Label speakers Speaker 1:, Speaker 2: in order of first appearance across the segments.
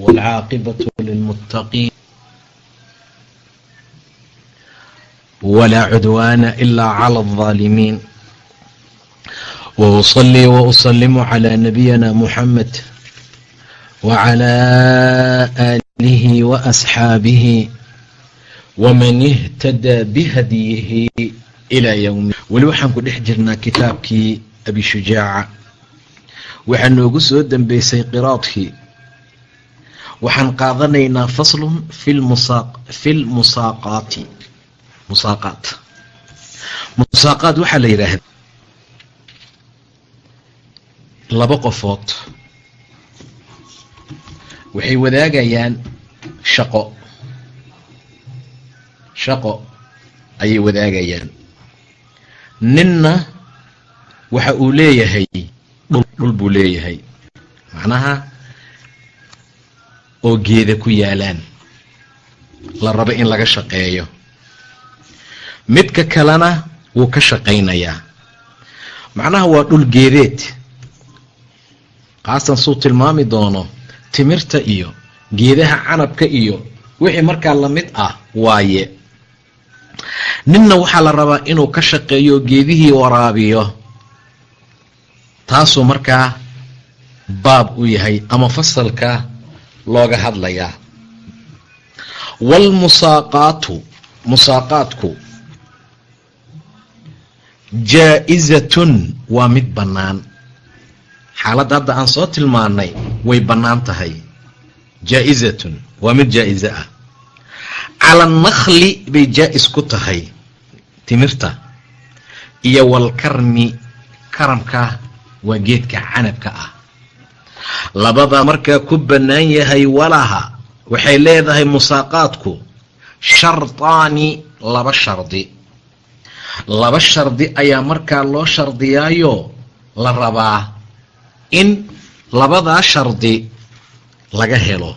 Speaker 1: والعاقبة للمتقين ولا عدوان إلا على الظالمين وأصلي وأسلم على نبينا محمد وعلى آله وأصحابه ومن اهتدى بهديه إلى يوم ولي waxaan ku dhex jirnaa أبي شجاعة waxaa noogu soo dembeysay qراadkii waxaan qaadanaynaa faslun fi lmusaaqaati musaaqaat. Musaaqaat waxaa la yidhaahda laba qofood. Waxay wadaagayaan shaqo. Shaqo ayay wadaagayaan. Ninna waxa uu leeyahay dhul dhul buu leeyahay. Macnaha oo geeda ku yaalaan. La rabo in laga shaqeeyo. Midka kalena wuu ka shaqaynayaa. Macnaha waa dhul geedeed. Kaasan suu tilmaami doono timirta iyo geedaha canabka iyo wixii markaa la mid ah waaye. Ninna waxaa la rabaa inuu ka shaqeeyo geedihii waraabiyo. Taasuu markaa baab u yahay ama fasalka looga hadlayaa waalmusaaqaatu musaaqaadku jaa-izatun waa mid bannaan. Xaaladda hadda aan soo tilmaanay way bannaan tahay. Jaa-izatun waa mid jaa-iso ah. Cala annakli bay jaa-is ku tahay timirta. Iyo walkarmi karamka waa geedka canabka ah labada markaa ku bannaan yahay walaha waxay leedahay musaaqaadku shartaani laba shardi. Laba shardi ayaa markaa loo shardiyaayo la rabaa in labadaa shardi laga helo.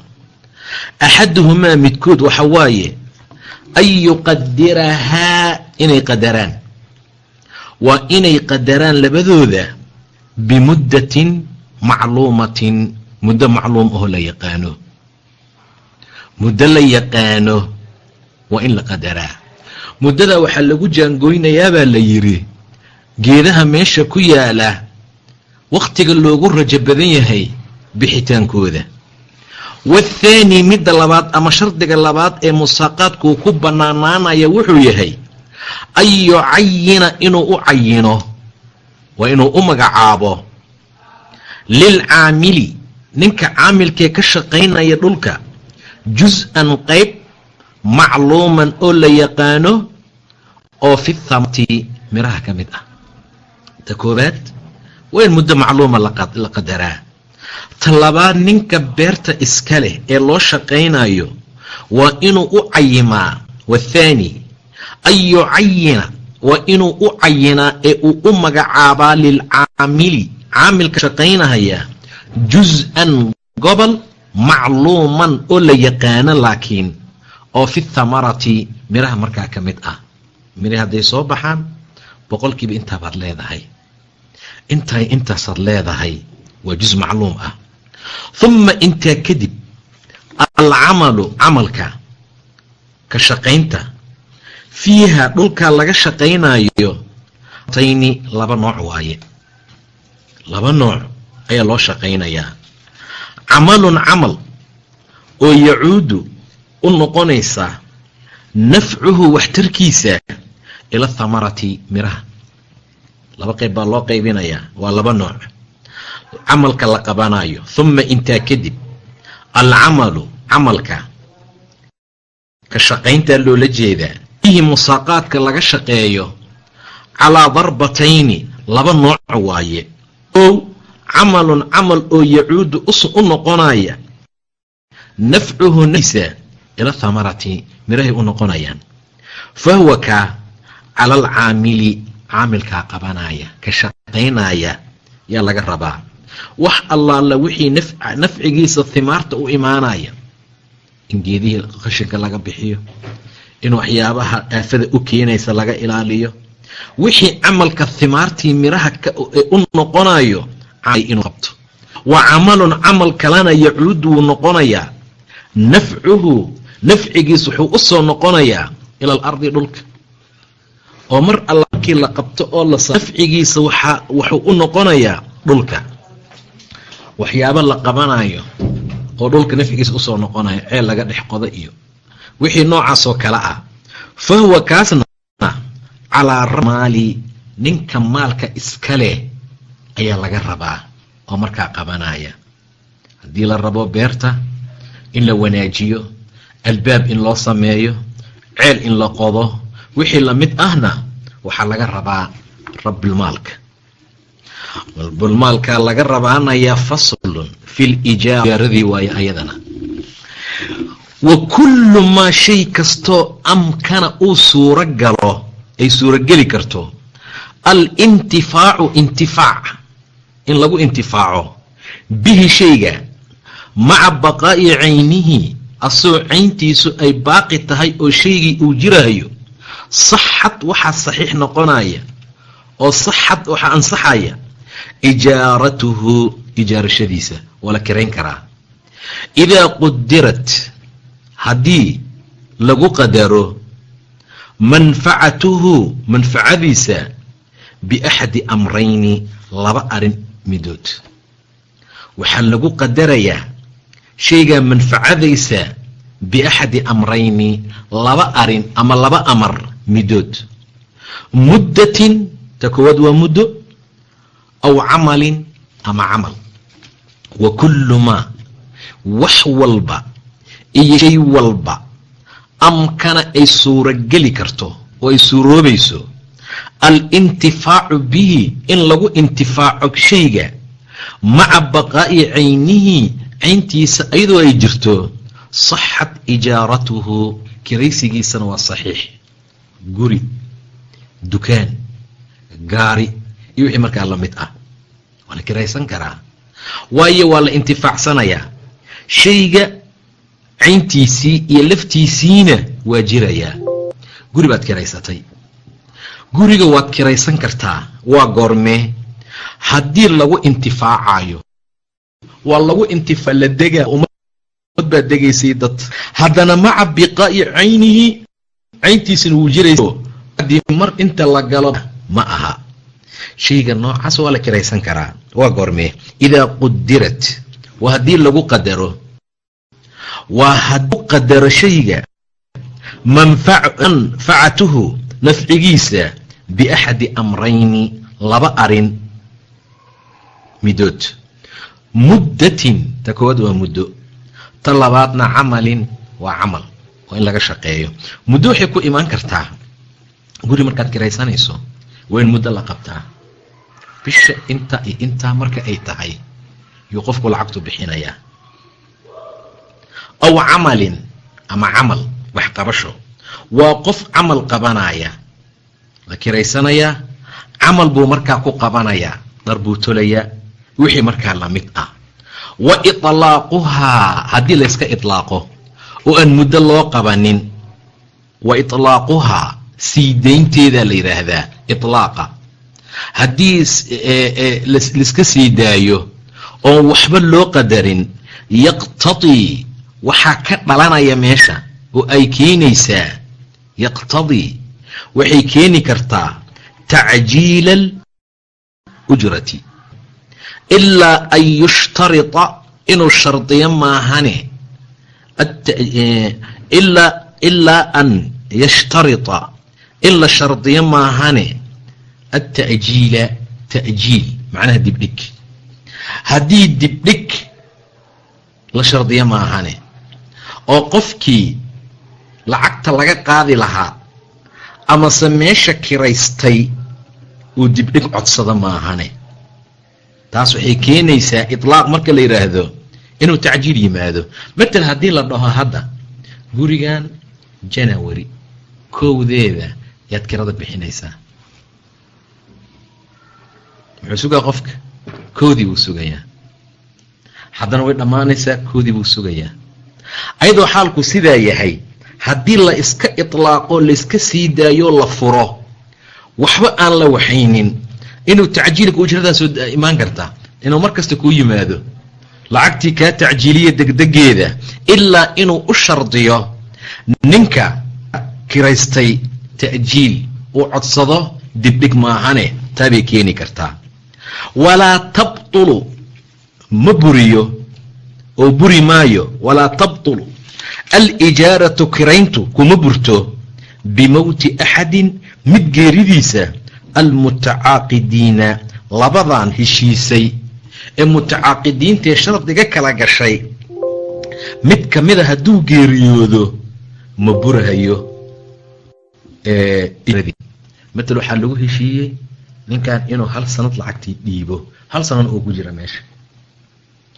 Speaker 1: Axaduhumaa midkood waxa waaye an yuqadirahaa inay qadaraan. Waa inay qadaraan labadooda bimuddatin macluumatin muddo macluum oo la yaqaano. Muddo la yaqaano waa in la qadaraa. Muddada waxaa lagu jaangoynayaabaa la yidhi geedaha meesha ku yaalla wakhtiga loogu rajo badan yahay bixitaankooda. Wathaani midda labaad ama shardiga labaad ee musaaqaadkuu ku bannaanaanaya wuxuu yahay an yucayina inuu u cayino waa inuu u magacaabo lilcaamili ninka caamilkee ka shaqaynaya dhulka jus-an qayb macluuman oo la yaqaano oo fi thamati miraha ka mid ah ta koobaad waa muddo macluuma la qadaraa ta labaad ninka beerta iska leh ee loo shaqaynayo waa inuu u cayimaa wathaani an yucayina waa inuu u cayinaa ee uu u magacaabaa lilcaamili caamilka shaqaynahaya jus-an gobol macluuman oo la yaqaano laakiin oo fi thamarati miraha markaa ka mid ah. Mirahi hadday soo baxaan boqolkiiba intaabaad leedahay. Intay intaasaad leedahay waa jus macluum ah. Humma intaa kadib alcamalu camalka ka shaqaynta fiiha dhulkaa laga shaqaynayo tayni laba nooc waaye laba nooc ayaa loo shaqaynayaa. Camalun camal oo yacuudu u noqonaysa nafcuhu waxtarkiisa ila thamarati miraha. Laba qayb baa loo qaybinayaa waa laba nooc. Camalka la qabanayo humma intaa kadib alcamalu camalka ka shaqayntaa loola jeedaa fiihi musaaqaadka laga shaqeeyo calaa darbatayni laba nooc waaye ow camalun camal oo yacuudu u noqonaya. Nafcuhu nafsa ila thamarati mirahay u noqonayaan. Fa huwa kaa cala alcaamili caamilkaa qabanaya ka shaqaynaya yaa laga rabaa. Wax allaala wixii nafcigiisa himaarta u imaanaya. In geedihii qashinka laga bixiyo in waxyaabaha aafada u keenaysa laga ilaaliyo wixii camalka himaartii miraha u noqonayo inuu qabto. Wa camalun camal kalena yacuud wuu noqonayaa nafcuhu nafcigiis wuxuu u soo noqonayaa ila alardi dhulka. Oo mar alla la qabto oo la nafcigiisa waxaa wuxuu u noqonayaa dhulka. Waxyaabo la qabanayo oo dhulka nafcigiisa u soo noqonayo ceel laga dhex qoda iyo wixii noocaasoo kale ah. Fa huwa kaasna calaa ramaali ninka maalka iska leh ayaa laga rabaa oo markaa qabanaya. Haddii la rabo beerta in la wanaajiyo albaab in loo sameeyo ceel in la qodo wixii la mid ahna waxaa laga rabaa rabbilmaalka rabbilmaalka laga rabaanayaa faslun fi lijaaradii waaye ayadana. Wa kullu maa shay kastoo amkana uu suuro galo ay suurogeli karto. Alintifaacu intifaac. In lagu intifaaco. Bihi shayga. Maca baqaa'i caynihi. Asoo cayntiisu ay baaqi tahay oo shaygii uu jirayo saxad waxaa saxiix noqonaya. Oo saxad waxaa ansaxaya. Ijaaratuhu ijaarashadiisa. Waa la kirayn karaa. Idaa qudirat. Haddii lagu qadaro manfacatuhu manfacadiisa biaxadi amrayni laba arrin midood. Waxaa lagu qadarayaa shaygaa manfacadaysa biaxadi amrayni laba arrin ama laba amar midood. Muddatin ta koowaad waa muddo aw camalin ama camal. Wa kullu maa wax walba iyo shay walba amkana ay suurogeli karto oo ay suuroobayso. Alintifaacu bihi in lagu intifaaco shayga maca baqaa'i caynihi cayntiisa iyadoo ay jirto saxat ijaaratuhu kiraysigiisana waa saxiix. Guri dukaan gaari iyo wixii markaa la mid ah. Waa la kiraysan karaa. Waayo waa la intifaacsanayaa shayga cayntiisii iyo laftiisiina waa jirayaa guri baad kiraysatay. Guriga waad kiraysan kartaa waa goormee. Haddii lagu intifaacayo waa lagu intifaa la degaa ummad baad degaysay dad. Haddana maca biqaa'i caynihi cayntiisina wuu jiraysa haddii mar inta la galo ma aha. Shayga noocaas waa la kiraysan karaa waa goormee. Idaa qudirat waa haddii lagu qadaro waa hadduu qadaro shayga manfacatuhu nafcigiisa biaxadi amrayni laba arrin midood. Muddatin ta koowaad waa muddo. Ta labaadna camalin waa camal. Waa in laga shaqeeyo. Muddo waxay ku imaan kartaa. Guri markaad kiraysanayso waa in muddo la qabtaa. Bisha inta iyo intaa marka ay tahay yuu qofku lacagtu bixinayaa aw camalin ama camal wax qabasho waa qof camal qabanaya la kiraysanayaa camal buu markaa ku qabanayaa dhar buu tolayaa wixii markaa la mid ah wa itlaaquhaa haddii layska itlaaqo oo aan muddo loo qabanin wa itlaaquhaa sii daynteedaa la yidhaahdaa itlaaqa haddii laiska sii daayo oon waxba loo qadarin yaqtadii waxaa ka dhalanaya meesha oo ay keenaysaa yaqtadii waxay keeni kartaa tacjiila alujrati ilaa an yushtarita inuu shardiyo maahane. Ilaa an yashtarita in la shardiyo maahane. Alta'jiila ta'jiil macnaha dibdhig. Haddii dibdhig la shardiyo maahane oo qofkii lacagta laga qaadi lahaa amase meesha kiraystay uu dibdhig codsado maahane. Taas waxay keenaysaa itlaaq marka la yidhaahdo inuu tacjiil yimaado. Matal haddii la dhaho hadda gurigan janawary kowdeeda yaad kirada bixinaysaa. Muxuu sugaa qofka koodii buu sugayaa. Haddana way dhammaanaysaa koodii buu sugayaa ayadoo xaalku sidaa yahay haddii la iska itlaaqo laiska sii daayo la furo waxba aan la waxaynin. Inuu tacjiilka ujradaa imaan kartaa. Inuu mar kasta kuu yimaado lacagtii kaa tacjiiliya degdegeeda ilaa inuu u shardiyo ninka kiraystay ta'jiil uu codsado dibdhig maahane taabay keeni kartaa. Walaa tabtulu ma buriyo oo buri maayo walaa tabtulu. Alijaaratu kirayntu kuma burto bimowti axadin mid geeridiisa almutacaaqidiina labadan heshiisay. Ee mutacaaqidiintaee shardiga kala gashay mid ka mida hadduu geeriyoodo ma burahayo. Matal waxaa lagu heshiiyey ninkan inuu hal sanad lacagtii dhiibo. Hal sanana uu ku jira meesha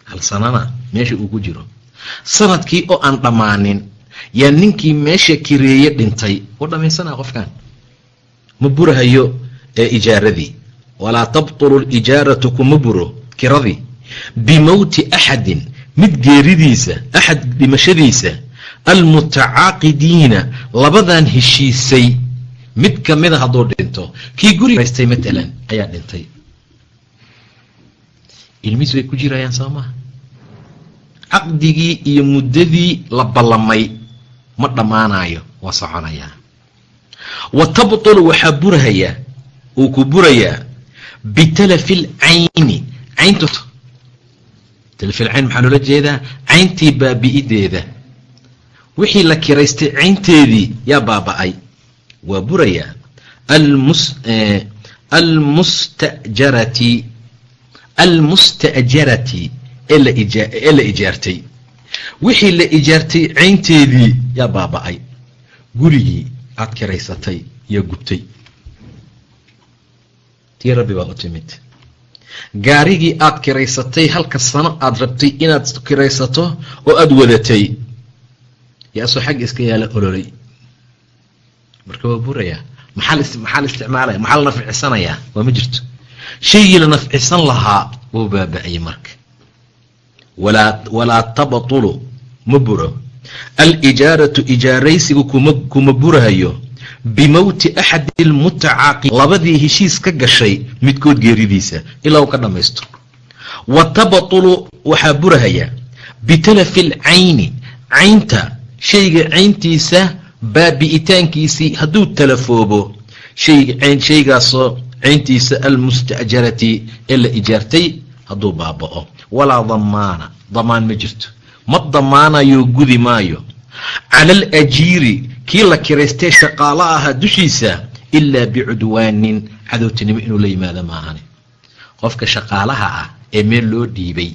Speaker 1: hal sanana meesha uu ku jiro. Sanadkii oo aan dhammaanin yaa ninkii meesha kireeye dhintay u dhammaysanaa qofkan. Ma burahayo ee ijaaradii. Walaa tabtulu lijaaratu kuma buro kiradii. Bimowti axadin mid geeridiisa axad dhimashadiisa. Almutacaaqidiina labadan heshiisay. Mid ka mida hadduu dhinto kii gurigaystay matalan ayaa dhintay ilmihiis way ku jirayaan soo maha caqdigii iyo muddadii la ballamay ma dhammaanayo waa soconayaa wa tabtulu waxaa burahayaa uu ku burayaa bitalafi lcayni caynta talafilcayn maxaa loola jeedaa cayntii baabi'ideeda wixii la kiraystay caynteedii yaa baaba'ay waa burayaa almustajarati almusta'jarati ee la ijaartay. Wixii la ijaartay caynteedii yaa baaba'ay. Gurigii aad kiraysatay yaa gubtay. Tii rabbi baa u timid. Gaarigii aad kiraysatay halka sano aad rabtay inaad kiraysato oo aada wadatay. Yaasoo xagga iska yaalla ololay. Marka waa burayaa maxaa la isticmaalaya maxaa la nafcisanayaa? Waa ma jirto shaygii la nafcisan lahaa wuu baaba-ayay marka walaa tabtulu ma buro alijaaratu ijaaraysigu kuma burahayo bimowti axadi lmutacaaqi labadii heshiis ka gashay midkood geeridiisa ilaa uu ka dhammaysto wa tabtulu waxaa burahaya bitalafi lcayni caynta shayga cayntiisa baabi'itaankiisii hadduu talafoobo shaygaasoo cayntiisa almusta'jarati ee la ijaartay hadduu baaba'o. Walaa damaana damaan ma jirto. Ma damaanayo gudi maayo. Cala alajiiri kii la kiraystee shaqaalo ahaa dushiisa ilaa bicudwaanin cadowtinimo inuu la yimaado maahane qofka shaqaalaha ah ee meel loo dhiibay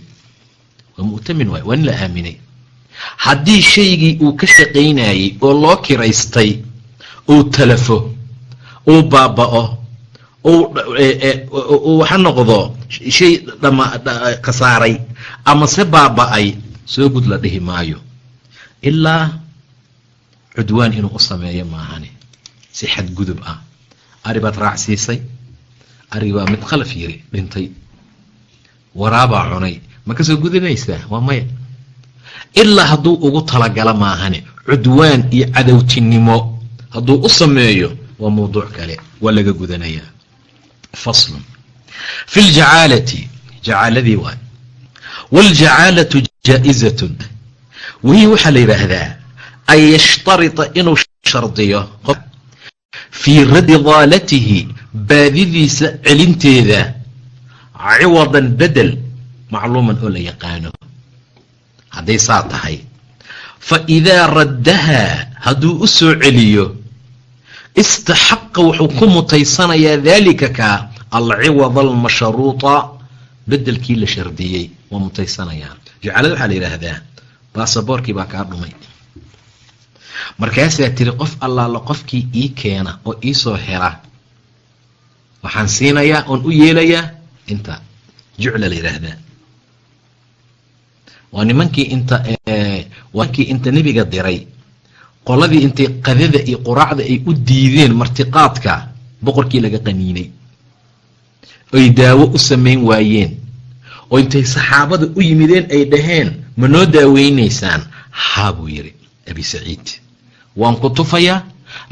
Speaker 1: waa mu'tamin waay waa nin la aaminay. Haddii shaygii uu ka shaqaynayey oo loo kiraystay uu talafo uu baaba'o uu waxa noqdo shay khasaaray amase baaba'ay soo gud la dhihi maayo. Ilaa cudwaan inuu u sameeyo maahane si xadgudub ah. Ari baad raacsiisay arigi baa mid khalaf yiri dhintay. Waraabaa cunay ma ka soo waa maya. Ilaa hadduu ugu talagala maahane cudwaan iyo cadowtinimo hadduu u sameeyo waa mawduuc kale waa laga gudanayaa faslun fi ljacaalati jacaaladii waay waljacaalatu jaa-izatun wehii waxaa la yidhaahdaa an yashtarita inuu shardiyo fii raddi daalatihi baadidiisa celinteeda ciwadan bedel macluuman oo la yaqaano hadday saa tahay fa idaa raddahaa hadduu u soo celiyo istaxaqa wuxuu ku mutaysanayaa daalika kaa alciwada almashruuta bedelkii la shardiyey waa mutaysanayaa. Jacalada waxaa la yidhaahdaa baasaboorkii baa kaa dhumay. Markaasaa tiri qof allaala qofkii ii keena oo iisoo hela waxaan siinayaa oon u yeelayaa inta jucla la yidhaahdaa. Waa nimankii inta nimankii inta nebiga diray qoladii intay qadada iyo quraacda ay u diideen martiqaadka boqorkii laga qaniinay. Oy daawo u samayn waayeen. Oo intay saxaabada u yimideen ay dhaheen ma noo daaweynaysaan? Haa buu yidhi abi saciid waan ku tufayaa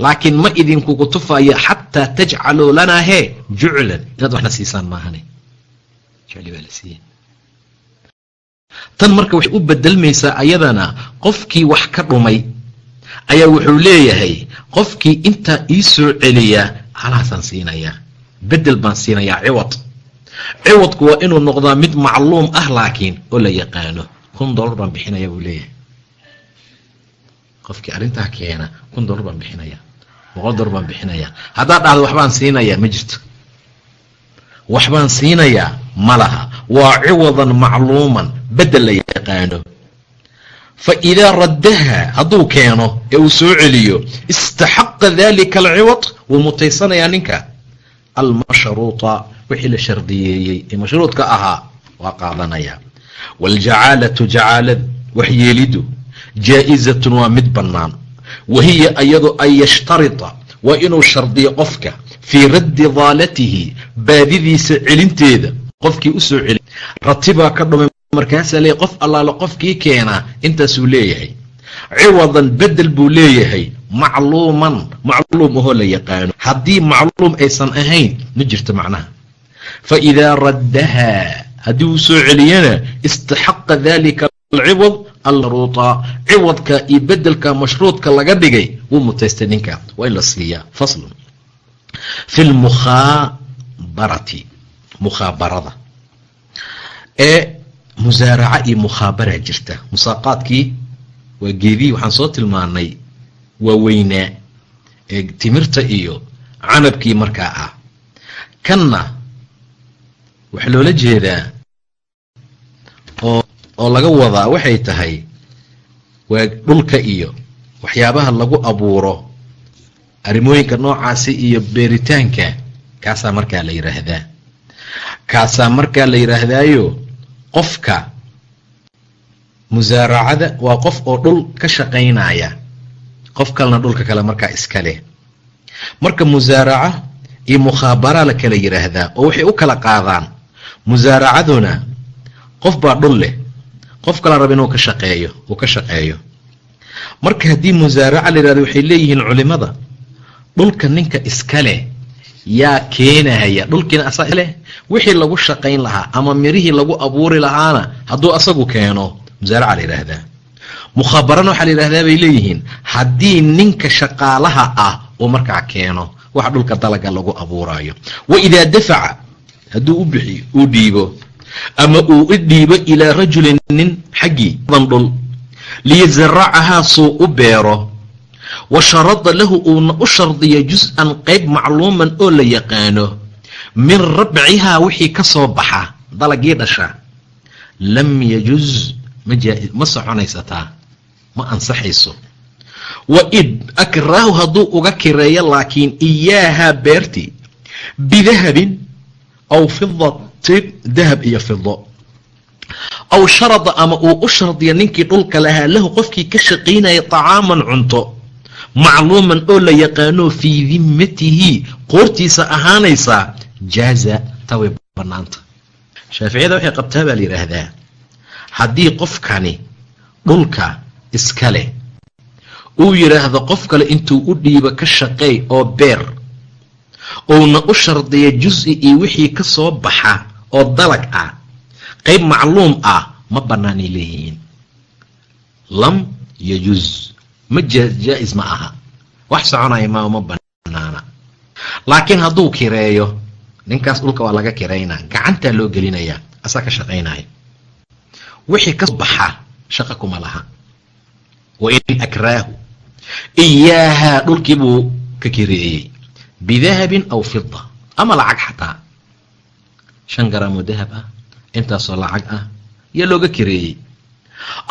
Speaker 1: laakiin ma idinkugu tufaya xataa tajcaluu lanaa hee juclan. Inaad waxna siisaan maahane. Tan marka waxay u bedelmaysaa ayadana qofkii wax ka dhumay ayaa wuxuu leeyahay qofkii intaa ii soo celiya halaasaan siinayaa bedel baan siinayaa ciwad. Ciwadku waa inuu noqdaa mid macluum ah laakiin oo la yaqaano kun dollar baan bixinaya buu leeyahay. Qofkii arrintaa keena kun dollar baan bixinaya boqol dollar baan bixinaya. Haddaad dhahdo waxbaan siinayaa ma jirto. Waxbaan siinayaa ma laha. Waa ciwadan macluuman bedel la yaqaano fa idaa raddaha hadduu keeno ee uu soo celiyo istaxaqa dalika alciwad wuu mutaysanayaa ninka. Almashruuta wixii la shardiyeeyey ee mashruudka ahaa waa qaadanaya. Waljacaalatu jacaalad waxyeelidu jaa-izatun waa mid bannaan. Wa hiya iyadu an yashtarita waa inuu shardiyo qofka fii raddi daalatihi baadidiisa celinteeda qofkii u soo celi. Ratibaa ka dhumay markaasaa leeyahy qof allaale qofkii keenaa intaasuu leeyahay. Ciwadan bedel buu leeyahay. Macluuman macluum ahoo la yaqaano. Haddii macluum aysan ahayn ma jirto macnaha. Fa idaa raddaha haddii uu soo celiyana istaxaqa dalika alciwad alruuta. Ciwadka iyo bedelka mashruudka laga dhigay wuu mutaystay ninka. Waa in la siiyaa. Faslun. Fi lmukhaabarati mukhaabarada ee musaaraca iyo mukhaabara jirta. Musaaqaadkii waa geedihii waxaan soo tilmaanay waa weynaa ee timirta iyo canabkii markaa ah. Kanna waxaa loola jeedaa oo oo laga wadaa waxay tahay waa dhulka iyo waxyaabaha lagu abuuro arrimooyinka noocaasi iyo beeritaanka kaasaa markaa la yidhaahdaa kaasaa markaa la yidhaahdaayo qofka musaaracada waa qof oo dhul ka shaqaynaya. Qof kalena dhulka kale markaa iska leh. Marka musaaraca iyo mukhaabara la kala yidhaahdaa oo waxay u kala qaadaan musaaracaduna qof baa dhul leh. Qof kala raba inuu ka shaqeeyo uu ka shaqeeyo. Marka haddii musaaraca la yidhahdo waxay leeyihiin culimada dhulka ninka iska leh yaa keenaya dhulkiina asaa leh wixii lagu shaqayn lahaa ama mirihii lagu abuuri lahaana hadduu asagu keeno musaaraca la yidhaahdaa. Mukhabarana waxaa la yidhahdaa bay leeyihiin haddii ninka shaqaalaha ah uu markaa keeno waxa dhulka dalaga lagu abuuraayo. Wa idaa dafaca hadduu u bixiyo uu dhiibo. Ama uu u dhiibo ilaa rajulin nin xaggii dan dhul. Liyasaracahaa suu u beero wa sharada lahu uuna u shardiyo jus-an qayb macluuman oo la yaqaano min rabcihaa wixii ka soo baxa dalagii dhasha. Lam yajuz ma soconaysataa ma ansaxayso. Wa id akraahu hadduu uga kireeyo laakiin iyaahaa beertii bidahabin aw fidatin dahab iyo fido aw sharada ama uu u shardiyo ninkii dhulka lahaa lahu qofkii ka shaqaynaya طacaaman cunto macluuman oo la yaqaano fii dimmatihi qoortiisa ahaanaysaa jaaza taa way bannaanta. Shaaficiyada waxay qabtaa baa la yidhaahdaa haddii qofkani dhulka iska leh uu yidhaahdo qof kale intuu u dhiibo ka shaqeey oo beer uuna u shardiya jus-i iyo wixii ka soo baxa oo dalag ah qayb macluum ah ma bannaanay leeyihiin. Lam yajuz ma jaa-is ma aha. Wax soconaya ma ma bannaana laakiin hadduu kireeyo ninkaas dhulka waa laga kiraynaa gacantaa loo gelinayaa asaa ka shaqaynaya. Wixii ka baxa shaqa kuma laha. Wa in akraahu iyaahaa dhulkii buu ka kireeyey. Bidahabin aw fida ama lacag xataa. Shan garaamoo dahab ah intaasoo lacag ah yaa looga kireeyey.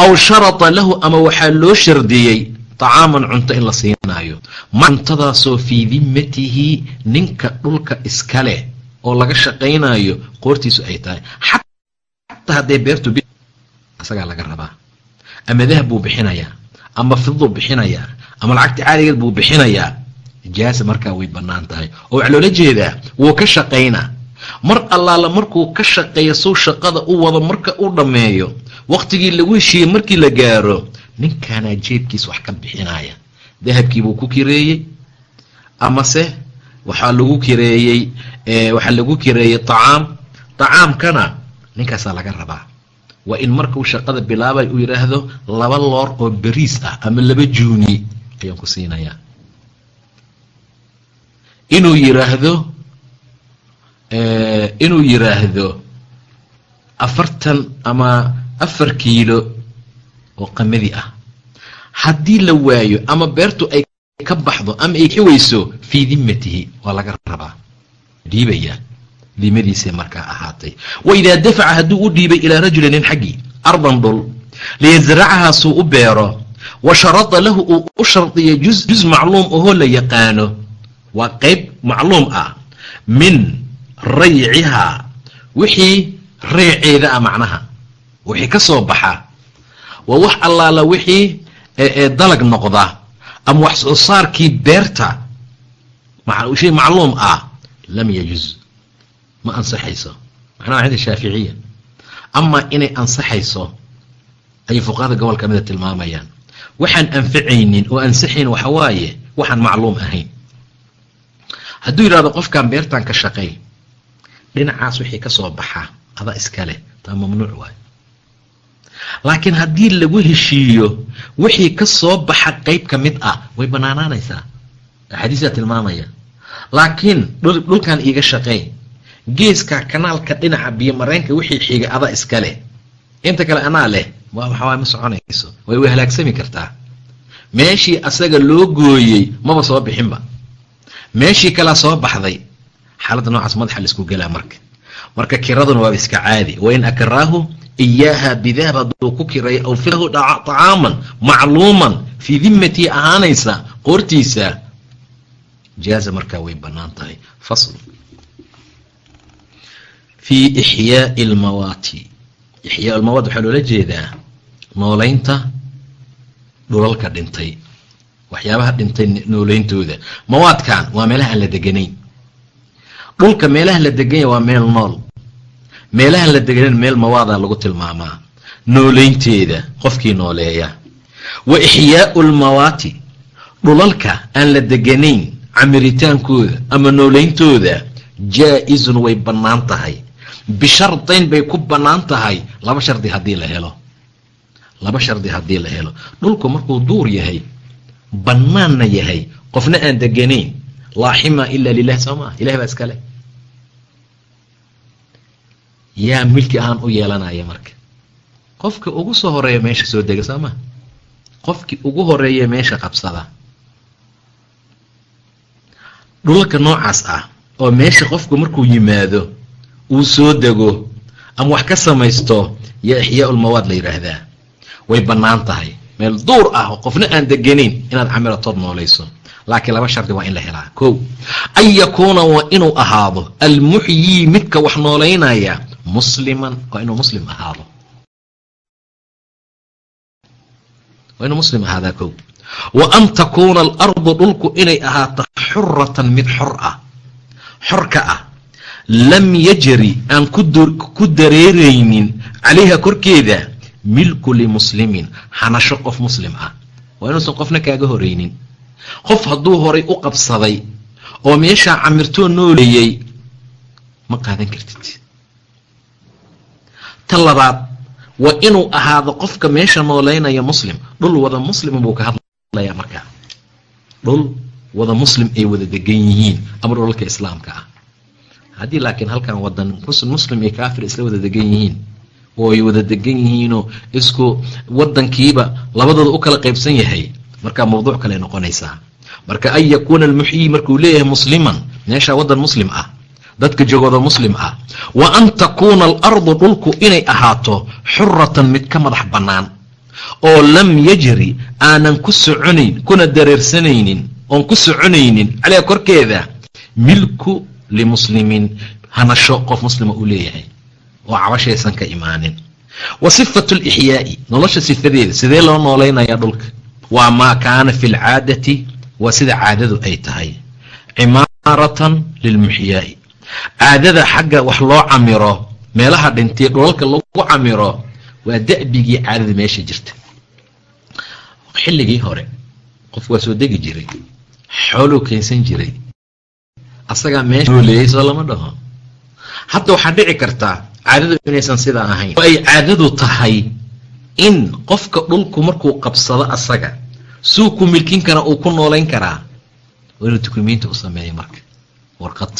Speaker 1: Aw sharata lahu ama waxaa loo shardiyey طacaaman cunto in la siinaayo. Ma cuntadaasoo fii dimmatihi ninka dhulka iska leh oo laga shaqaynayo qoortiisu ay tahay. Xataa hadday beertu asagaa laga rabaa. Ama dahab buu bixinayaa ama fiduu bixinayaa ama lacagta caaligeed buu bixinayaa. Ijaasa markaa way bannaan tahay. Oo waxaa loola jeedaa wuu ka shaqaynaa. Mar allaala markuu ka shaqeeyo suu shaqada u wado marka uu dhammeeyo wakhtigii lagu heshiiyey markii la gaaro ninkaanaa jeebkiis wax ka bixinaya. Dahabkiibuu ku kireeyey amase waxaa lagu kireeyey waxaa lagu kireeyey tacaam. Tacaamkana ninkaasaa laga rabaa. Waa in markuu shaqada bilaabay uu yidhaahdo laba loor oo beriis ah ama laba juuni ayaan ku siinayaa. Inuu yidhaahdo inuu yidhaahdo afartan ama afar kiilo oo qamadi ah. Haddii la waayo ama beertu ay ka baxdo ama ay ka weyso fii dimmatihi waa laga rabaa. Dhiibayaa dimadiisay markaa ahaatay. Wa idaa dafaca hadduu u dhiibay ilaa rajuli nin xaggii ardan dhul liyasracahaa suu u beero wa sharada lahu uu u shardiya juz macluum ohoo la yaqaano waa qeyb macluum ah min raycihaa wixii reyceeda ah macnaha. Wixii ka soo baxa waa wax allaala wixii dalag noqda ama wax soo saarkii beerta shay macluum ah lam yajuz. Ma ansaxayso macnaha cinda shaaficiya amaa inay ansaxayso ayay fuqahada gobol kamida tilmaamayaan. Waxaan anfacaynin oo ansaxayn waxa waaye waxaan macluum ahayn. Hadduu yidhahdo qofkan beertan ka shaqay dhinacaas wixii ka soo baxa ada iskale taa mamnuuc waay laakiin haddii lagu heshiiyo wixii ka soo baxa qeyb ka mid ah way banaanaanaysaa. Axaadiistaa tilmaamaya. Laakiin dhulkan iiga shaqey geeska kanaalka dhinaca biyo mareenka wixii xiga ada iskale inta kale anaa leh. Waxawaa ma soconayso. Way way halaagsami kartaa. Meeshii asaga loo gooyey maba soo bixinba meeshii kalea soo baxday xaaladda noocaas madaxa la isku gelaa marka. Marka kiraduna waaba iska caadi. Wain akraahu iyaaha bidahab hadduu ku kiray aw filahu طacaaman macluuman fii dimatii ahaanaysa qoortiisa jaaza markaa way bannaan tahay fasl fii ixyaai almawaati ixyaa almawaat waxaa loola jeedaa noolaynta dhulalka dhintay waxyaabaha dhintay nooleyntooda mawaadkan waa meelaha aan la deganayn dhulka meelaha la deganya waa meel nool meelahaan la deganayn meel mawaadaa lagu tilmaamaa. Nooleynteeda qofkii nooleeya. Wa ixyaau lmawaati dhulalka aan la deganayn camiritaankooda ama nooleyntooda jaa-izun way bannaan tahay. Bishardayn bay ku bannaan tahay laba shardi haddii la helo. Laba shardi haddii la helo. Dhulku markuu duur yahay bannaanna yahay qofna aan deganayn laaxima ila lilah soo maa ilahi baa iskale yaa milki ahaan u yeelanaya marka. Qofka ugu soo horreeya meesha soo dega soo maa qofkii ugu horreeya meesha qabsada. Dhulalka noocaas ah oo meesha qofku markuu yimaado uu soo dego ama wax ka samaysto yaa ixyaa ulmawaad la yidhaahdaa way bannaan tahay. Meel duur ah oo qofna aan deganayn inaad camiratood noolayso. Laakiin laba shardi waa in la helaa. Ko an yakuuna waa inuu ahaado almuxyii midka wax noolaynaya musliman waa inuu muslim ahaado waa inuu muslim ahaadaa ko wa an takuuna alardu dhulku inay ahaato xuratan mid xor ah xor ka ah lam yajri aan ku dareeraynin calayha korkeeda milku limuslimin hanasho qof muslim ah waa inuusan qofna kaaga horeynin qof hadduu horay u qabsaday oo meeshaa camirtoo nooleeyey ma qaadan kartid ta labaad waa inuu ahaado qofka meesha nooleynaya muslim. Dhul wada muslima buu ka hadlayaa markaa. Dhul wada muslim ay wada degan yihiin ama dhulalka islaamka ah. Haddii laakiin halkan wadan muslim iyo kaafir isla wada degan yihiin oo ay wada degan yihiinoo isku wadankiiba labadooda u kala qaybsan yahay markaa mawduuc kale noqonaysaa. Marka an yakuuna almuxyii markuu leeyahay musliman meeshaa wadan muslim ah dadka jogooda muslim ah wa an takuuna alardu dhulku inay ahaato xuratan mid ka madax bannaan oo lam yajri aanan ku soconayn kuna dareersanaynin oon ku soconaynin caleyha korkeeda milku limuslimiin hanasho qof muslima uu leeyahay oo cabashaysan ka imaanin. Wa sifatu lixyaa'i nolosha sifadeeda sidee loo noolaynayaa dhulka? Waa maa kaana fi lcaadati waa sida caadadu ay tahay cimaaratan lilmuxyaa'i caadada xagga wax loo camiro meelaha dhintay dhulalka lagu camiro waa da'bigii caadada meesha jirta. Xilligii hore qof waa soo degi jiray xooluu keensan jiray. Asagaa meesha nooleeyey soo lama dhaho. Hadda waxaa dhici kartaa caadadu inaysan sidaa ahayn. Oo ay caadadu tahay in qofka dhulku markuu qabsado asaga suu ku milkin kara uu ku noolayn karaa. Waa inuu dukumiinti u sameeya marka. Warqad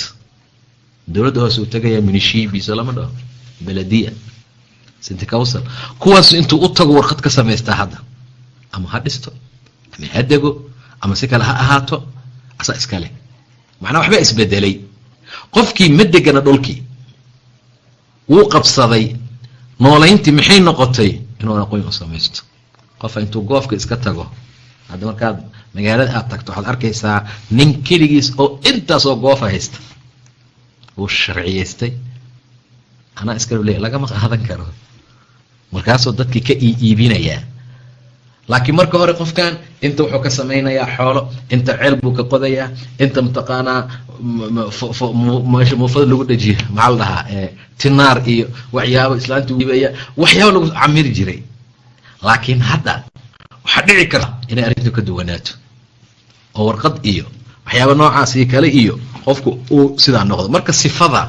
Speaker 1: dowladda hoose uu tagayaa minishibi soo lama dhaho beladiya sinti cowsel kuwaasu intuu u tago warqad ka samaystaa hadda ama ha dhisto ama ha dego ama si kale ha ahaato asaa iskale macnaa waxbaa isbedelay. Qofkii ma degana dhulkii. Wuu qabsaday noolayntii maxay noqotay inuu aqoyn u samaysto. Qofa intuu goofka iska tago hadda markaad magaalada aad tagto waxaad arkaysaa nin keligiis oo intaasoo goofa haysta wuu sharciyaystay anaa iskale lagama qaadan karo. Markaasuu dadkii ka ii iibinayaa laakiin marka hore qofkan inta wuxuu ka samaynayaa xoolo inta ceel buu ka qodayaa inta mataqaanaa meesha muufada lagu dhajiyo maxaa la dhahaa tinaar iyo waxyaabo islaanta iibaya waxyaabo lagu camiri jiray. Laakiin hadda waxaa dhici karta inay arrintu ka duwanaato. Oo warqad iyo waxyaaba noocaasii kale iyo qofku uu sidaa noqdo. Marka sifada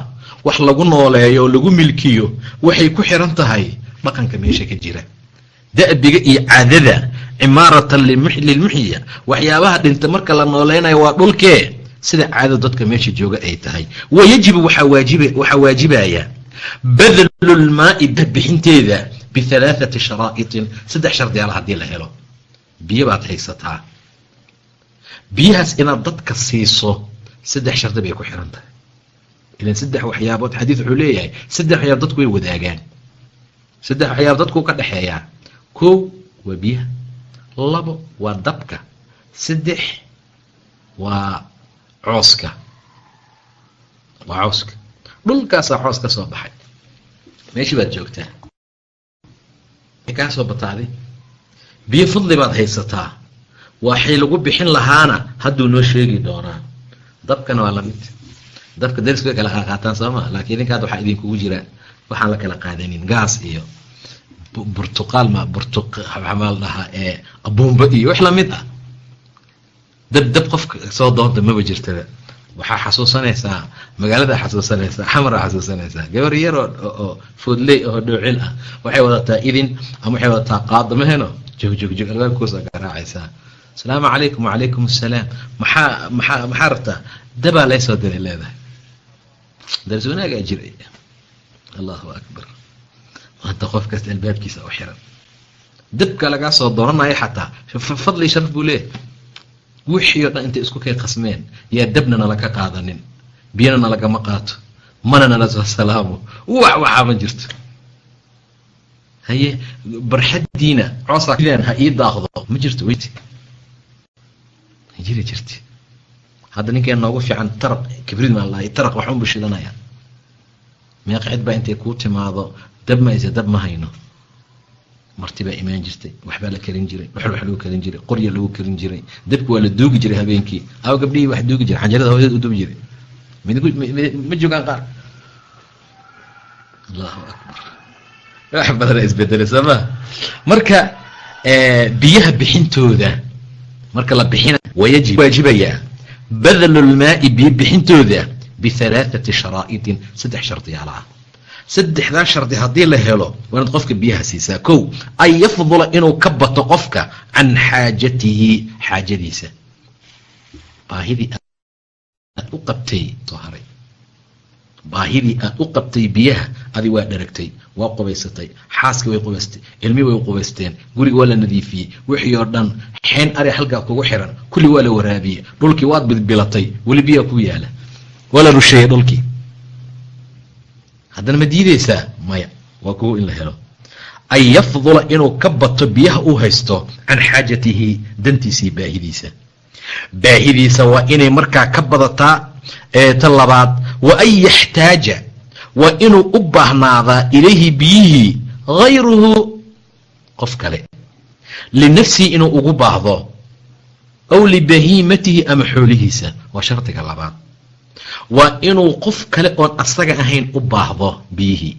Speaker 1: wax lagu nooleeyo oo lagu milkiyo waxay ku xiran tahay dhaqanka meesha ka jira. Da'biga iyo caadada cimaaratan lilmuxya waxyaabaha dhinta marka la nooleynayo waa dhulkee? Sida caadada dadka meesha jooga ay tahay. Wa yajibu waxaa waajibaya. Badlu lmaai bixinteeda bihalaathati sharaa'itin. Saddex shardiyaala haddii la helo. Biyo baad haysataa. Biyahaas inaad dadka siiso saddex shardi bay ku xiran tahay ilan saddex waxyaabood xadiid wuxuu leeyahay saddex waxyaab dadku way wadaagaan. Saddex waxyaab dadku ka dhexeeyaa kow waa biyaha labo waa dabka saddex waa cooska. Waa cooska. Dhulkaasaa coos ka soo baxay. Meeshii baad joogtaa. Kaa soo bataaday. Biyo fadli baad haysataa. Waxay lagu bixin lahaana hadduu noo sheegi doonaa dabkana waa la mid dabka daris way kala qaataan sooma laakiin idinka hadda waxaa idinkugu jira waxaan la kala qaadanin gaas iyo burtuqaal ma burtumaal dhahaa ee abuumba iyo wax la mid ah. Dab dab qofka soo doonta maba jirtada waxaa xasuusanaysaa magaalada xasuusanaysaa xamaraa xasuusanaysaa. Gabar yar oo foodley oo dhoocil ah waxay wadataa idin ama waxay wadataa qaadamaheno jog jog jog albaabkuusa garaacaysaa asalaamu calaykum wacalaykum assalaam maxaa maxaa maxaa rabtaa dabaa laysoo diray leedahay. Daris wanaagaa jiray. Allahu akbar. Maanta qof albaabkiisa u xiran. Dabka lagaa soo dooranayo xataa. Fadli sharaf buu leeyahay. Wixii o dhan intay isku kay qasmeen yaa dabna nala ka qaadanin biyana nalagama qaato mana nala soo salaamo ma jirto. Haye barxadiina coosaa ha daaqdo. Ma jirto jiri jirti. Hadda ninkeen noogu fiican taraq kibrid maa lahay taraq wax shidanaya. Meeqa cid baa intay kuu timaado dab ma ayse dab ma hayno. Marti imaan jirtay waxbaa la karin jiray dhuxul wax lagu karin jiray qorya lagu karin jiray dabki waa la duugi jiray habeenkii. Aw gabdhihii wax duugi jiray xanjarada hooyada u jiray. Ma joogaan qaar. Allahu akbar. Wax badana isbedelay soo ma? Marka biyaha bixintooda marka la bixina wayajib waajibayaa badlu lmaai biyo bixintooda bihalaathati sharaa'idin saddex shardiyaala ah. Saddexdaa shardi haddii la helo waa inaad qofka biyaha siisaa. Kow an yafdula inuu ka bato qofka can xaajatihi xaajadiisa. Baahidii aad u qabtay soo baahidii aad u qabtay biyaha adi waa dharagtay waa qubaysatay xaaskii way qubaystay ilmii way qubaysteen guriga waa la nadiifiyey wixii oo dhan xeen ari halkaa kugu xiran kulli waa la waraabiyey dhulkii waad bidbilatay weli biyaa ku yaalla waa la rusheeyey dhulkii. Haddana ma diideysaa maya waa kuwo in la helo. An yafdula inuu ka bato biyaha uu haysto can xaajatihi dantiisii baahidiisa. Baahidiisa waa inay markaa ka badataa ta labaad wa an yaxtaaja waa inuu u baahnaadaa ilayhi biyihii hayruhu qof kale. Linafsihi inuu ugu baahdo aw libahiimatihi ama xoolihiisa waa shardiga labaad. Waa inuu qof kale oon asaga ahayn u baahdo biyihii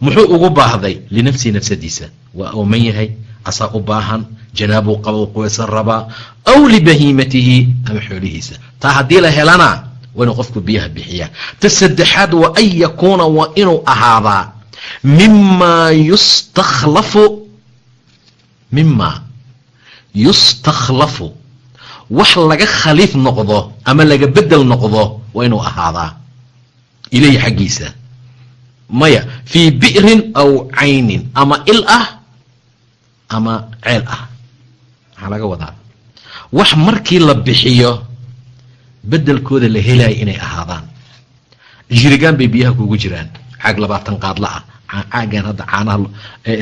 Speaker 1: muxuu ugu baahday? Linafsihi nafsadiisa. Waa ooman yahay asaa u baahan janaabuu qaba u quwaysan rabaa aw libahiimatihi ama xoolihiisa. Taa haddii la helana waa inuu qofku biyaha bixiyaa ta saddexaad wa an yakuuna waa inuu ahaadaa mimaa yustakhlafu mimaa yustakhlafu wax laga khaliif noqdo ama laga bedel noqdo waa inuu ahaadaa ilayhi xaggiisa. Maya fii bi'rin aw caynin ama il ah ama ceel ah. Maxaa laga wadaa. Wax markii la bixiyo bedelkooda la helaya inay ahaadaan. Jirigaan bay biyaha kugu jiraan. Caag labaatan qaadla ah. Caagan hadda caanaha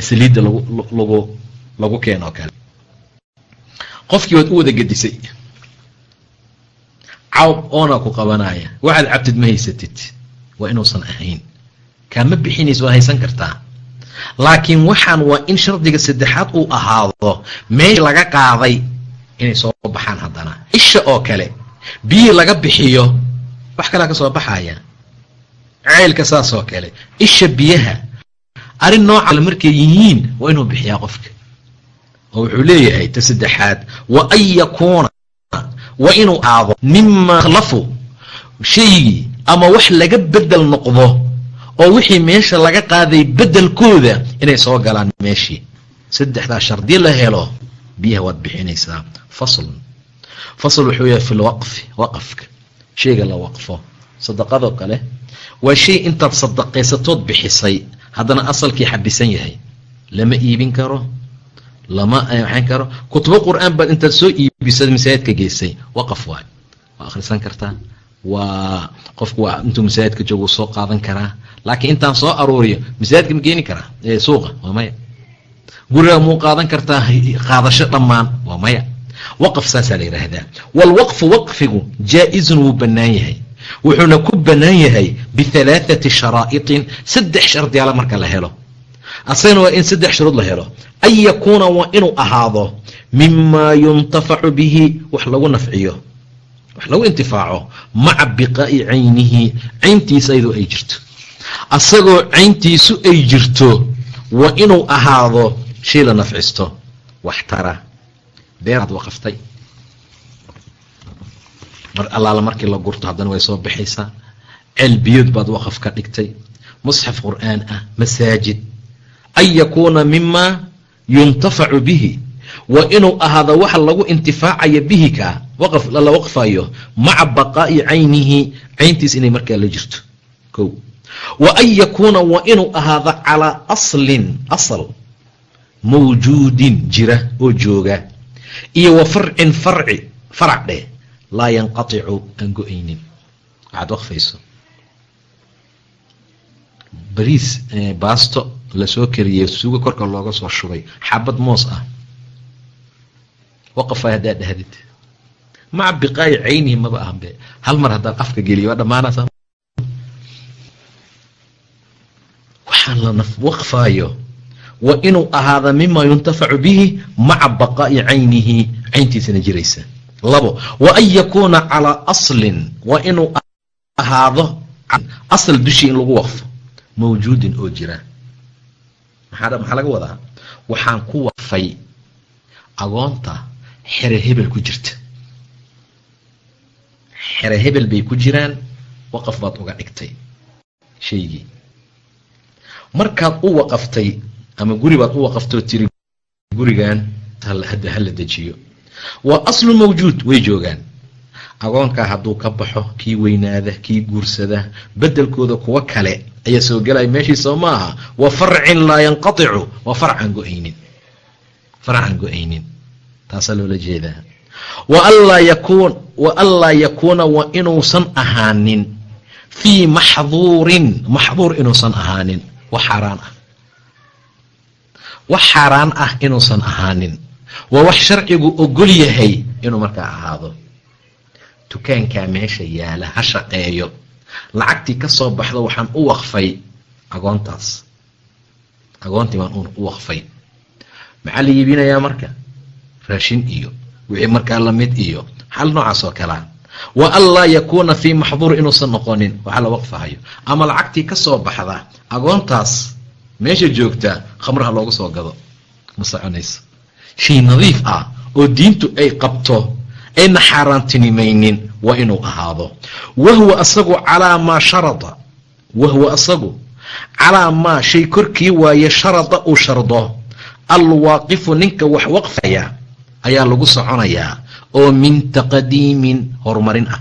Speaker 1: saliidda lagu lagu lagu keeno oo kale. Qofkii waad u wada gedisay. Cawb oona ku qabanaya waxaad cabtid ma haysatid. Waa inuusan ahayn. Kaama bixinaysa waad haysan kartaa. Laakiin waxaan waa in shardiga saddexaad uu ahaado meesha laga qaaday inay soo baxaan haddana. Isha oo kale biyihii laga bixiyo wax kalea ka soo baxaya. Ceylka saas oo kale. Isha biyaha. Arrin nooca markay yihiin waa inuu bixiyaa qofka. Oo wuxuu leeyahay ta saddexaad wa an yakuuna waa inuu aado mima khlafu shaygii ama wax laga bedel noqdo oo wixii meesha laga qaaday bedelkooda inay soo galaan meeshii. Saddexdaa shardi la helo biyaha waad bixinaysaa faslun fasl wuxuu yahay fi lwaqfi waqafka shayga la waqfo. Sadaqadoo kale. Waa shay intaad sadaqaysatood bixisay haddana asalkii xabisan yahay. Lama iibin karo. Lama maxan karo. Kutubo qur'aan baad intaad soo iibisad masaajidka geysay. Waqaf waay. Waa akhrisan kartaa waa qofku waa intuu masaajidka joogo soo qaadan karaa. Laakiin intaan soo aruuriyo masaajidka ma geeni karaa. Suuqa waa maya. Guriga muu qaadan kartaa? Qaadasho dhammaan waa maya waqf saasaa la yidhaahdaa waalwaqfu waqfigu jaa-izun wuu bannaan yahay. Wuxuuna ku bannaan yahay bihalaathati sharaa'iطin saddex shardiyaala marka la helo. Asagana waa in saddex shuruud la helo. An yakuuna waa inuu ahaado mimaa yuntafacu bihi wax lagu nafciyo wax lagu intifaaco maca biqaa'i caynihi cayntiisa ayadoo ay jirto. Asagoo cayntiisu ay jirto waa inuu ahaado shay la nafcisto. Wax tara beeraad waqaftay. Mar allaala markii la gurto haddana way soo baxaysaa. Ceel biyood baad waqaf ka dhigtay. Musxaf qur'aan ah masaajid. An yakuuna mimaa yuntafacu bihi. Waa inuu ahaado waxa lagu intifaacayo bihi kaa waqf lala waqfayo maca baqaa'i caynihi cayntiis inay markaa la jirto. Ko wa an yakuuna waa inuu ahaado calaa aslin asal. Mawjuudin jira oo jooga iyo wa farcin farci farac dheh laa yanqaticu aan go'aynin waxaad waqfayso. Bariis baasto la soo kariyey suugo korka looga soo shubay. Xabad moos ah. Waqafay haddaad dhahdid maca biqaayi caynihi maba ahanbe hal mar haddaan afka geliyo waa dhammaanaysa waxaan la waqfaayo wa inuu ahaada mima yuntafacu bihi maca baqaa'i caynihi. Cayntiisana jiraysa. Labo wa an yakuuna calaa aslin waa inuu ahaado asal dushii in lagu waqfo mawjuudin oo jira. Maxaa laga wadaa? Waxaan ku waqfay agoonta xere hebel ku jirta. Xere hebel bay ku jiraan waqaf baad uga dhigtay shaygii. Markaad u waqaftay ama guri baad u waqaftoo tiri gurigan hadda hala dejiyo. Waa aslu mawjuud way joogaan. Agoonkaa hadduu ka baxo kii weynaada kii guursada bedelkooda kuwo kale ayaa soo gelaya meeshii soo ma aha wa farcin laa yanqaticu waa farcan go'aynin. Farcan go'aynin. Taasaa loola jeedaa. Wa anlaa yakuun wa anlaa yakuuna waa inuusan ahaanin. Fii maxduurin maxduur inuusan ahaanin. Wax xaaraan ah wax xaaraan ah inuusan ahaanin. Waa wax sharcigu ogol yahay inuu markaa ahaado. Dukaankaa meesha yaalla ha shaqeeyo. Lacagtii ka soo baxda waxaan u waqfay agoontaas. Agoontii baan u waqfay. Maxaa la iibinayaa marka? Raashin iyo. Wixii markaa la mid iyo. Xal noocaas oo kalea wa an laa yakuuna fii maxduur inuusan noqonin. Waxa la waqfahayo. Ama lacagtii ka soo baxda agoontaas meesha joogtaa khamraha loogu soo gado. Ma soconayso. Shay nadiif ah oo diintu ay qabto ayna xaaraantinimaynin waa inuu ahaado. Wahwa asagu calaa maa sharada. Wahwa asagu calaa maa shay korkii waaye sharada uu shardo. Alwaaqifu ninka wax waqfaya ayaa lagu soconayaa oo min taqdiimin horumarin ah.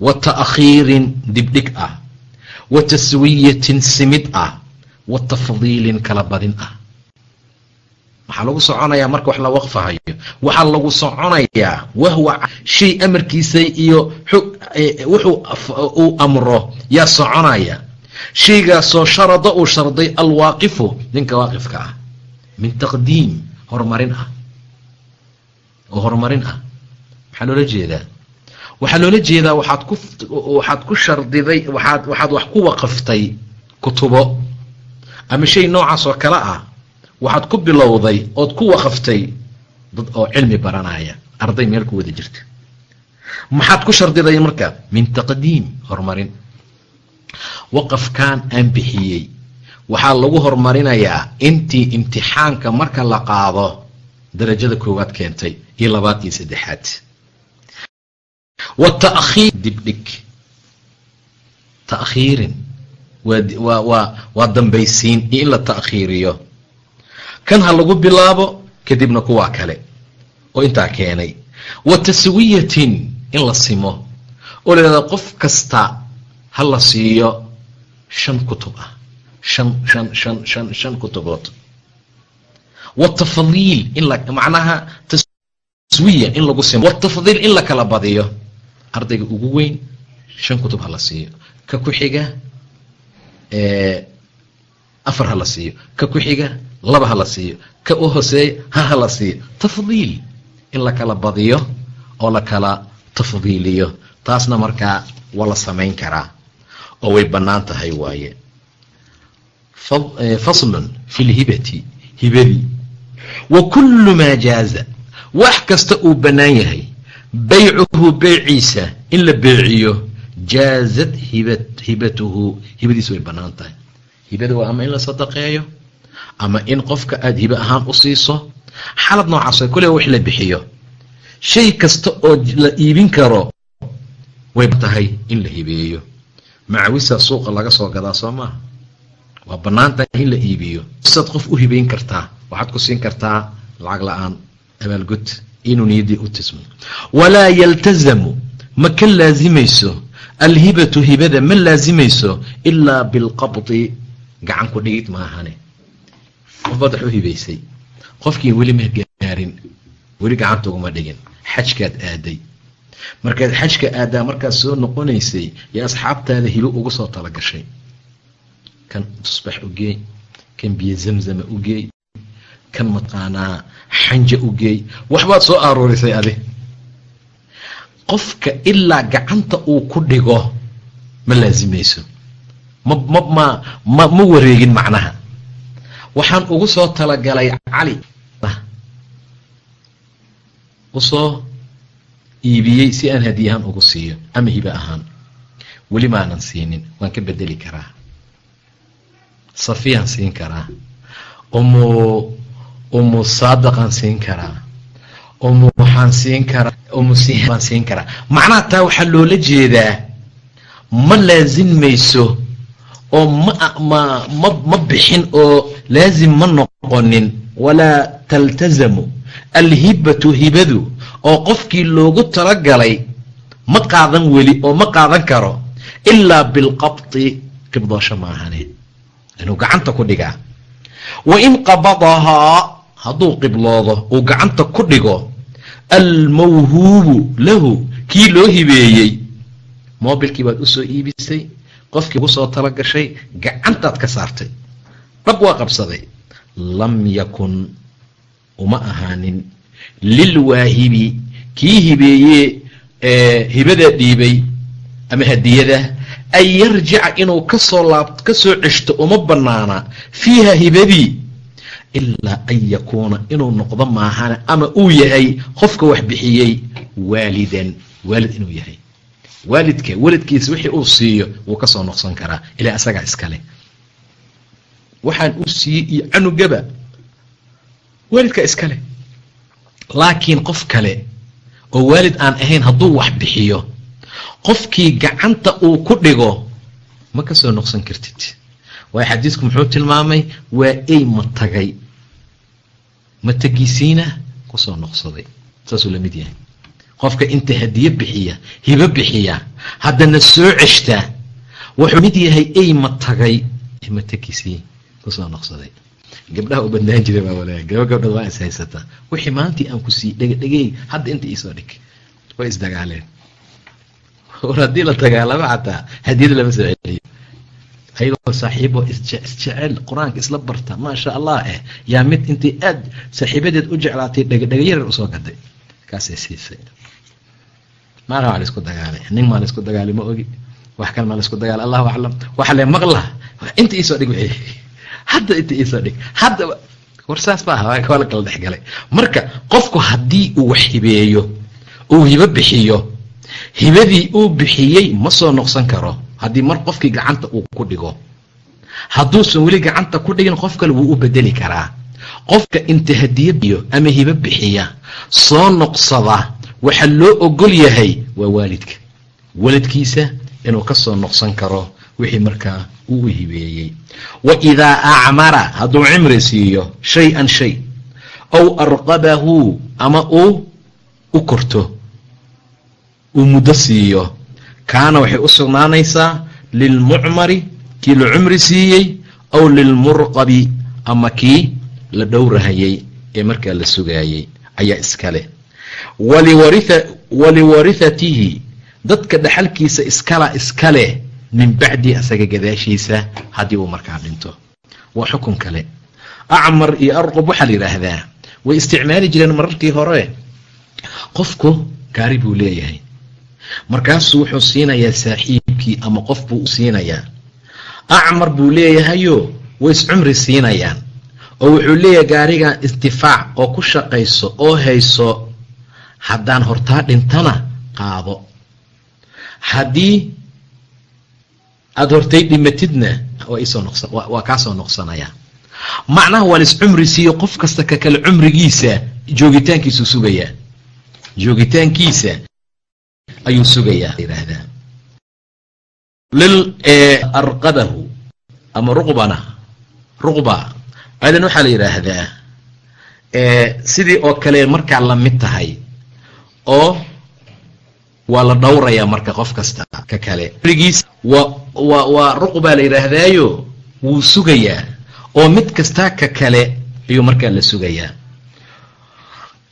Speaker 1: Wa ta'khiirin dibdhig ah. Wa taswiyatin simid ah wa tafdiilin kala badin ah. Maxaa lagu soconayaa marka wax la waqfahayo. Waxaa lagu soconayaa wahwa shay amarkiisa iyo wuxuu uu amro yaa soconaya. Shaygaasoo sharada uu sharday alwaaqifu ninka waaqifka ah. Min taqdiim horumarin ah. Oo horumarin ah. Maxaa loola jeedaa. Waxaa loola jeedaa waxaad ku waxaad ku shardiday waxaad waxaad wax ku waqaftay kutubo ama shay noocaas oo kale ah waxaad ku bilowday ood ku waqaftay dad oo cilmi baranaya. Arday meel ku wada jirta. Maxaad ku shardiday marka? Min taqdiim horumarin. Waqafkan aan bixiyey. Waxaa lagu horumarinayaa intii imtixaanka marka la qaado darajada koowaad keentay iyo labaad iyo saddexaad. Wa ta'khiir dibdhig. Ta'khiirin waa dambaysiin iyo in la ta'khiiriyo. Kan ha lagu bilaabo kadibna kuwaa kale. Oo intaa keenay. Wa taswiyatin in la simo. Oo layhahda qof kasta ha la siiyo shan kutub ah. Shan shan shan shan shan kutubood. Watafdiil in la macnaha taswiya in lagu simo. Watafdiil in la kala badiyo. Ardayga ugu weyn shan kutub ha la siiyo. Ka ku xiga afar ha la siiyo ka ku xiga laba ha la siiyo ka u hoseeya ha ha la siiyo. Tafdiil in la kala badiyo oo la kala tafdiiliyo taasna markaa waa la samayn karaa oo way bannaan tahay waaye. Faslun fi lhibati hibadii wa kullu maa jaaza wax kasta uu bannaan yahay. Baycuhu beyciisa in la beeciyo jaazad hibatuhu hibadiisa way bannaan tahay hibada waa ama in la sadaqeeyo ama in qofka aada hibe ahaan u siiso. Xalad noocaas kule wax la bixiyo. Shay kasta oo la iibin karo way tahay in la hibeeyo. Macawisa suuqa laga soo gadaa soo maaha waa bannaan tahay in la iibiyo. Saad qof u hibayn kartaa waxaad ku siin kartaa lacag la'aan abaalgud inuu niyaddii u tismo. Walaa yaltazamu ma ka laasimayso alhibatu hibada ma laasimayso ilaa bilqabdi. Gacan ku dhigid maahane. Qof baad wax u hibaysay. Qofkii weli ma gaarin. Weli gacanta uguma dhigin. Xajkaad aaday. Markaad xajka aadaa markaad soo noqonaysay yo asxaabtaada hibo ugu soo talagashay. Kan tusbax u geey kan biyo zamzama u geey kan mataqaanaa xanja u geey. Waxbaad soo aroorisay adi qofka ilaa gacanta uu ku dhigo ma laasimayso. Ma ma ma ma wareegin macnaha. Waxaan ugu soo talagalay cali. Usoo iibiyey si aan hadiy ahaan ugu siiyo ama hibe ahaan. Weli maanan siinin waan ka bedeli karaa. Safiyaan siin karaa. Umu umu saadaqaan siin karaa siin karaa macnaha taa waxaa loola jeedaa ma laasinmayso oo ma ma ma ma bixin oo laasim ma noqonin. Walaa taltazamu alhibatu hibadu oo qofkii loogu talagalay ma qaadan weli oo ma qaadan karo ilaa bilqabdi qibdoosho maahane inuu gacanta ku dhigaa. Wa in qabadahaa hadduu qibloodo uu gacanta ku dhigo almawhuubu lahu kii loo hibeeyey. Mobilkii baad u soo iibisay qofkii ugu soo talagashay gacantaad ka saartay. Dhab waa qabsaday. Lam yakun uma ahaanin. Lilwaahibi kii hibeeye hibada dhiibay ama hadiyada an yarjica inuu ka soo laab ka soo ceshto uma bannaana. Fiiha hibadii ilaa an yakuuna inuu noqdo maahane ama uu yahay qofka wax bixiyey waalidan waalid inuu yahay waalidka waladkiisa wixii uu siiyo wuu ka soo noqson karaa ilaa isagaa iskale waxaan uu siiyey iyo canugaba waalidkaa iskale laakiin qof kale oo waalid aan ahayn hadduu wax bixiyo qofkii gacanta uu ku dhigo ma ka soo noqson kartid waayo xadiisku muxuu tilmaamay waa ey matagay matagiisiina ku soo noqsaday. Saasuu la mid yahay. Qofka inta hadiye bixiya hibo bixiya haddana soo ceshtaa wuxuu mid yahay ey matagay matagiisii ku soo noqsaday. Gabdhaha u badnaan jira baa walaaya gaba gabdhood waa is haysataa wixii maantii aan ku sii dhegedhegey hadda inta iisoo dhig. Way isdagaaleen war haddii la dagaalamo xataa hadiyada lama soo celiyo ayagoo saaxiibo isjecel qur'aanka isla barta maasha allah eh yaa mid intay aad saaxiibadeed u jeclaatay dhegedhega yarar u soo gaday. Kaasay siisay. Maala waa la isku dagaalay? Nin maa la isku dagaalay ma ogi? Wax kale maa la isku dagaalay? Allahu aclam. Waxa le maqla? Inta iisoo dhig wixii. Hadda inta iisoo dhig. Hadda war saas ba aha waa la kala dhexgalay marka qofku haddii uu wax hibeeyo uu hibo bixiyo hibadii uu bixiyey ma soo noqson karo haddii mar qofkii gacanta uu ku dhigo hadduusan weli gacanta ku dhigin qof kale wuu u bedeli karaa. Qofka inta hadiye biyo ama hibo bixiya soo noqsada waxa loo ogol yahay waa waalidka. Waladkiisa inuu ka soo noqson karo wixii markaa uu hibeeyey. Wa idaa acmara hadduu cimri siiyo shay-an shay aw arqabahu ama uu u korto uu muddo siiyo kaana waxay u sugnaanaysaa lilmucmari kii la cumri siiyey aw lilmurqabi ama kii la dhowrahayey ee markaa la sugaayey ayaa iskale. Waliwarithatihi dadka dhaxalkiisa iskala iskale min bacdi asaga gadaashiisa haddii uu markaa dhinto. Waa xukun kale. Acmar iyo arqub waxaa la yidhaahdaa way isticmaali jireen mararkii hore. Qofku gaari buu leeyahay markaasuu wuxuu siinayaa saaxiibkii ama qof buu u siinayaa. Acmar buu leeyahayo way iscumri siinayaan. Oo wuxuu leeyahay gaarigan istifaac oo ku shaqayso oo hayso haddaan hortaa dhintana qaado. Haddii aada hortay dhimatidna waa kaa soo noqsanaya. Macnaha waa lais cumri siiyo qof kasta ka kale cumrigiisa joogitaankiisuu sugayaa. Joogitaankiisa ayuu sugayaa yidhaahdaa. Lil arqabahu ama ruqbana ruqba. Adan waxaa la yidhaahdaa sidii oo kale markaa la mid tahay oo waa la dhowrayaa marka qof kasta ka kale. Rigiis waa waa ruqbaa la yidhaahdaayo wuu sugayaa oo mid kastaa ka kale ayuu markaa la sugayaa.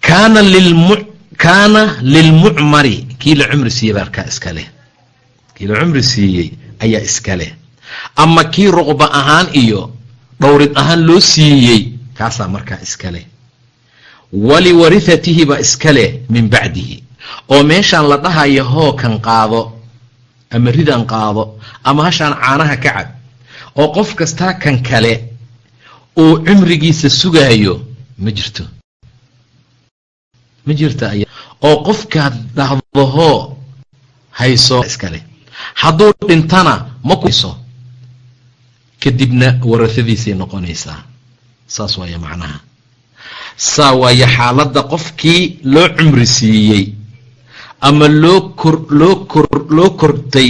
Speaker 1: Kaana lilmu kaana lilmucmari. Kii la cumri siiyey baa arkaa iska leh. Kii la cumri siiyey ayaa iska leh. Ama kii ruqba ahaan iyo dhowrid ahaan loo siiyey kaasaa markaa iska leh. Waliwarithatihi baa iska leh min bacdihi. Oo meeshaan la dhahayo hookan qaado ama ridan qaado ama hashaan caanaha ka cab oo qof kastaa kan kale uu cumrigiisa sugaayo ma jirto. Ma jirta oo qofkaad dhahdo hoo hayso iskale hadduu dhintana ma kuso kadibna warahadiisay noqonaysaa. Saas waaya macnaha. Saa waaya xaaladda qofkii loo cumri siiyey ama loo loo kor loo kortay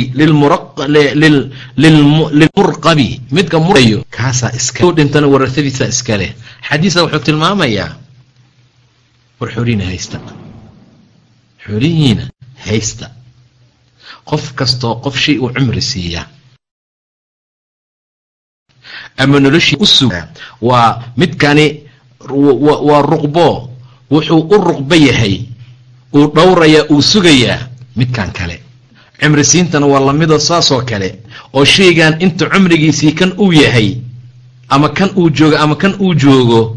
Speaker 1: lilmurqabi midka murayo kaasaa iska dhintana warahadiisaa iska leh. Xadiisa wuxuu tilmaamayaa war xoolihiina haysta xoolihiina haysta. Qof kastoo qof shay uu cumri siiya. Ama noloshii u waa midkani waa ruqbo. Wuxuu u ruqbo yahay uu dhowrayaa uu sugayaa midkan kale. Cimrisiintana waa lamidoo saasoo kale oo shaygan inta cumrigiisii kan uu yahay ama kan uu joogo ama kan uu joogo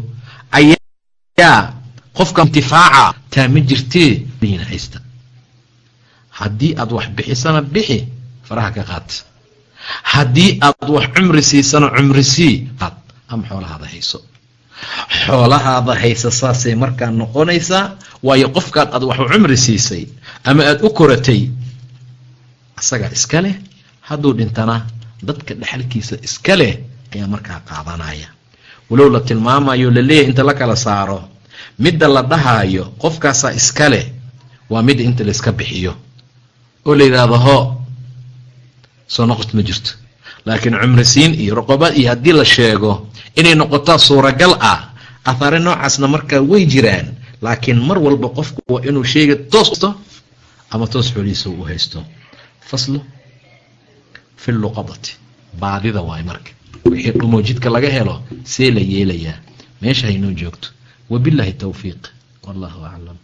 Speaker 1: ayaa qofka intifaaca taa ma jirtee haysta. Haddii aad wax bixisana bixi faraha ka qaad. Haddii aad wax cumri siisano cumri sii qaad. Ama xoolahaada hayso. Xoolahaada haysa saasay markaa noqonaysaa waayo qofkaan aad wax cumri siisay ama aada u koratay asagaa iska leh hadduu dhintana dadka dhexalkiisa iska leh ayaa markaa qaadanaya walow la tilmaamayo la leeyahay inta la kala saaro midda la dhahaayo qofkaasaa iska leh waa midda inta layska bixiyo. Oo la yidhaahdo hoo soo noqot ma jirto. Laakiin cumrisiin iyo roqoba iyo haddii la sheego inay noqotaa suuragal ah ahaare noocaasna markaa way jiraan laakiin mar walba qofku waa inuu sheega toosto ama toos xoolihiisa u haysto. Faslu fi luqadati baadida waay marka. Wixii dhumo jidka laga helo see la yeelayaa. Meesha haynoo joogto wabillahi towfiiq wallahu aclam